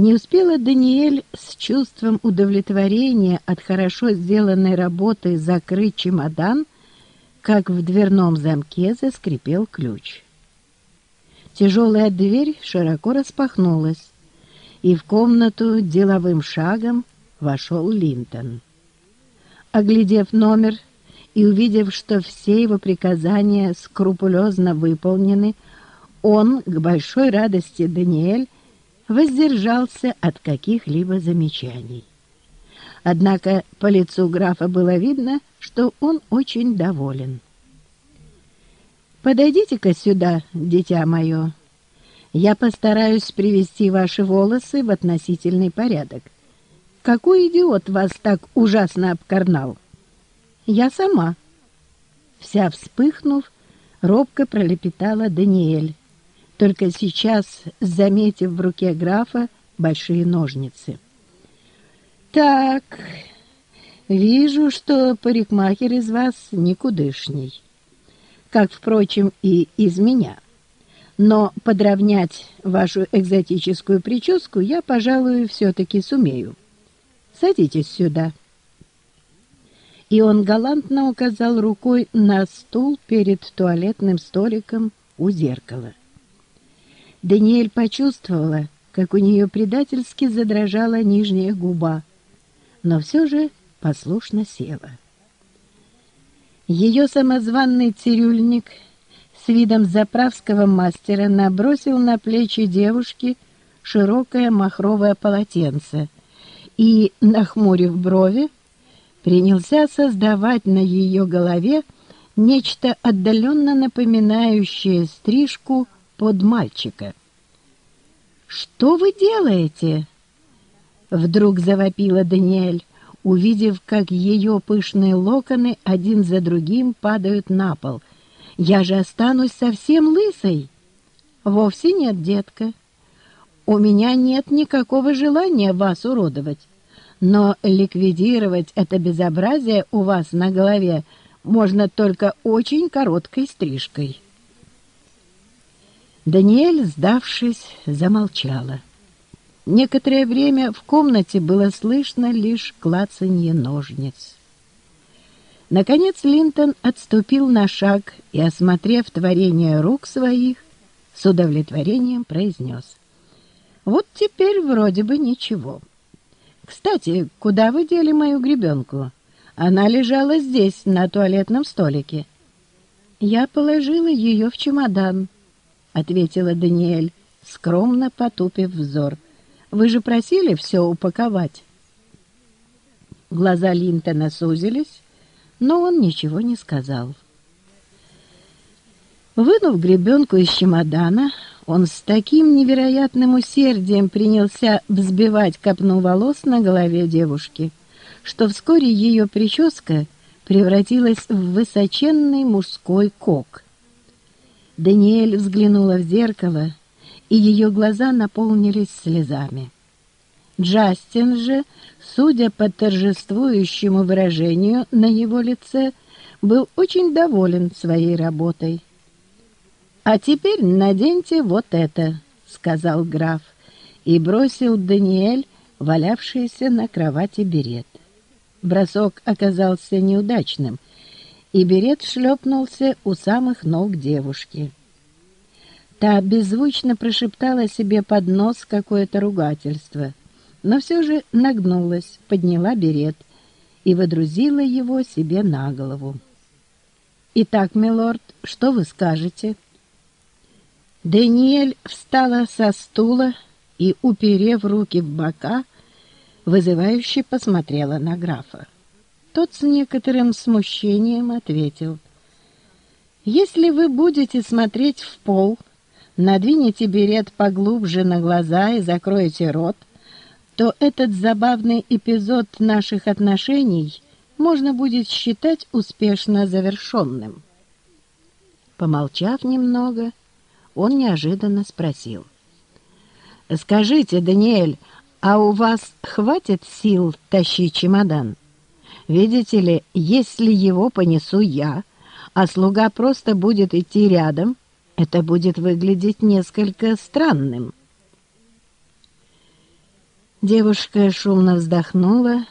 Не успела Даниэль с чувством удовлетворения от хорошо сделанной работы закрыть чемодан, как в дверном замке заскрипел ключ. Тяжелая дверь широко распахнулась, и в комнату деловым шагом вошел Линтон. Оглядев номер и увидев, что все его приказания скрупулезно выполнены, он, к большой радости Даниэль, воздержался от каких-либо замечаний. Однако по лицу графа было видно, что он очень доволен. «Подойдите-ка сюда, дитя мое. Я постараюсь привести ваши волосы в относительный порядок. Какой идиот вас так ужасно обкарнал?» «Я сама». Вся вспыхнув, робко пролепетала Даниэль, только сейчас заметив в руке графа большие ножницы. «Так, вижу, что парикмахер из вас никудышний, как, впрочем, и из меня. Но подровнять вашу экзотическую прическу я, пожалуй, все-таки сумею. Садитесь сюда». И он галантно указал рукой на стул перед туалетным столиком у зеркала. Даниэль почувствовала, как у нее предательски задрожала нижняя губа, но все же послушно села. Ее самозванный цирюльник с видом заправского мастера набросил на плечи девушки широкое махровое полотенце и, нахмурив брови, принялся создавать на ее голове нечто отдаленно напоминающее стрижку под мальчика. «Что вы делаете?» Вдруг завопила Даниэль, увидев, как ее пышные локоны один за другим падают на пол. «Я же останусь совсем лысой!» «Вовсе нет, детка. У меня нет никакого желания вас уродовать, но ликвидировать это безобразие у вас на голове можно только очень короткой стрижкой». Даниэль, сдавшись, замолчала. Некоторое время в комнате было слышно лишь клацанье ножниц. Наконец Линтон отступил на шаг и, осмотрев творение рук своих, с удовлетворением произнес. «Вот теперь вроде бы ничего. Кстати, куда вы дели мою гребенку? Она лежала здесь, на туалетном столике». «Я положила ее в чемодан», — ответила Даниэль, скромно потупив взор. «Вы же просили все упаковать». Глаза Линтона сузились, но он ничего не сказал. Вынув гребенку из чемодана, он с таким невероятным усердием принялся взбивать копну волос на голове девушки, что вскоре ее прическа превратилась в высоченный мужской кок — Даниэль взглянула в зеркало, и ее глаза наполнились слезами. Джастин же, судя по торжествующему выражению на его лице, был очень доволен своей работой. «А теперь наденьте вот это», — сказал граф, и бросил Даниэль, валявшийся на кровати берет. Бросок оказался неудачным — и берет шлепнулся у самых ног девушки. Та беззвучно прошептала себе под нос какое-то ругательство, но все же нагнулась, подняла берет и водрузила его себе на голову. «Итак, милорд, что вы скажете?» Даниэль встала со стула и, уперев руки в бока, вызывающе посмотрела на графа. Тот с некоторым смущением ответил. «Если вы будете смотреть в пол, надвинете берет поглубже на глаза и закроете рот, то этот забавный эпизод наших отношений можно будет считать успешно завершенным». Помолчав немного, он неожиданно спросил. «Скажите, Даниэль, а у вас хватит сил тащить чемодан?» Видите ли, если его понесу я, а слуга просто будет идти рядом, это будет выглядеть несколько странным. Девушка шумно вздохнула